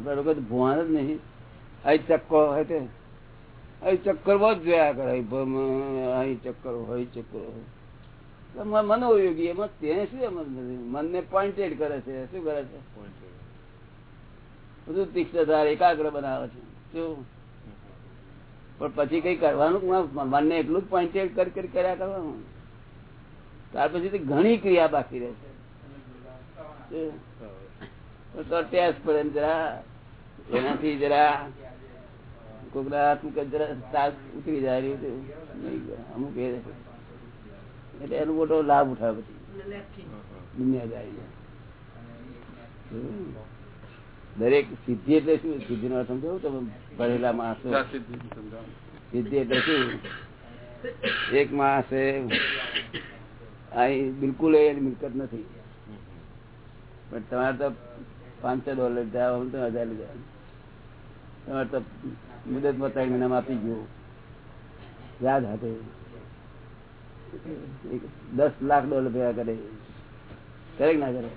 લોકો ભુવાન જ નહીં. અહીં ચક્કો હોય તે. અહીં ચક્કર બહુ જોયા કરે. અહીં ચક્કર હોય ચક્કર મનોયોગી, એમાં તેને શું એમ નથી? મનને પોઈન્ટેડ કરે છે. શું કરે છે? બધું તીક્ષ્ણતા એકાગ્ર બનાવે છે. શું? પણ પછી કઈ કરવાનું મનને એટલું જ પોઈન્ટેડ કરી કરી, કર્યા કરવાનું. ત્યાર પછી ઘણી ક્રિયા બાકી રહે તો પડે જરા એનાથી જરા કંઈક જરા તાસ ઉતરી જાય રહ્યું નહીં, અમુક એ એટલે એનો મોટો લાભ ઉઠાવે પછી. દુનિયાદારી. દરેક સિદ્ધિ એટલે શું? સિદ્ધિ નો સમજો સમજાવું તમે ભરેલા માણસો? સિદ્ધિ એટલે શું? એક માણસે અહીં બિલકુલ એની મિલકત નથી. પણ તમારે તો પાંચસો ડોલર જાવ તો હજાર લીધા તમારે તો મુદત ત્રણ મહિનામાં આપી ગયો. યાદ hatte દસ લાખ ડોલર ભેગા કરે. કરે ના કરે.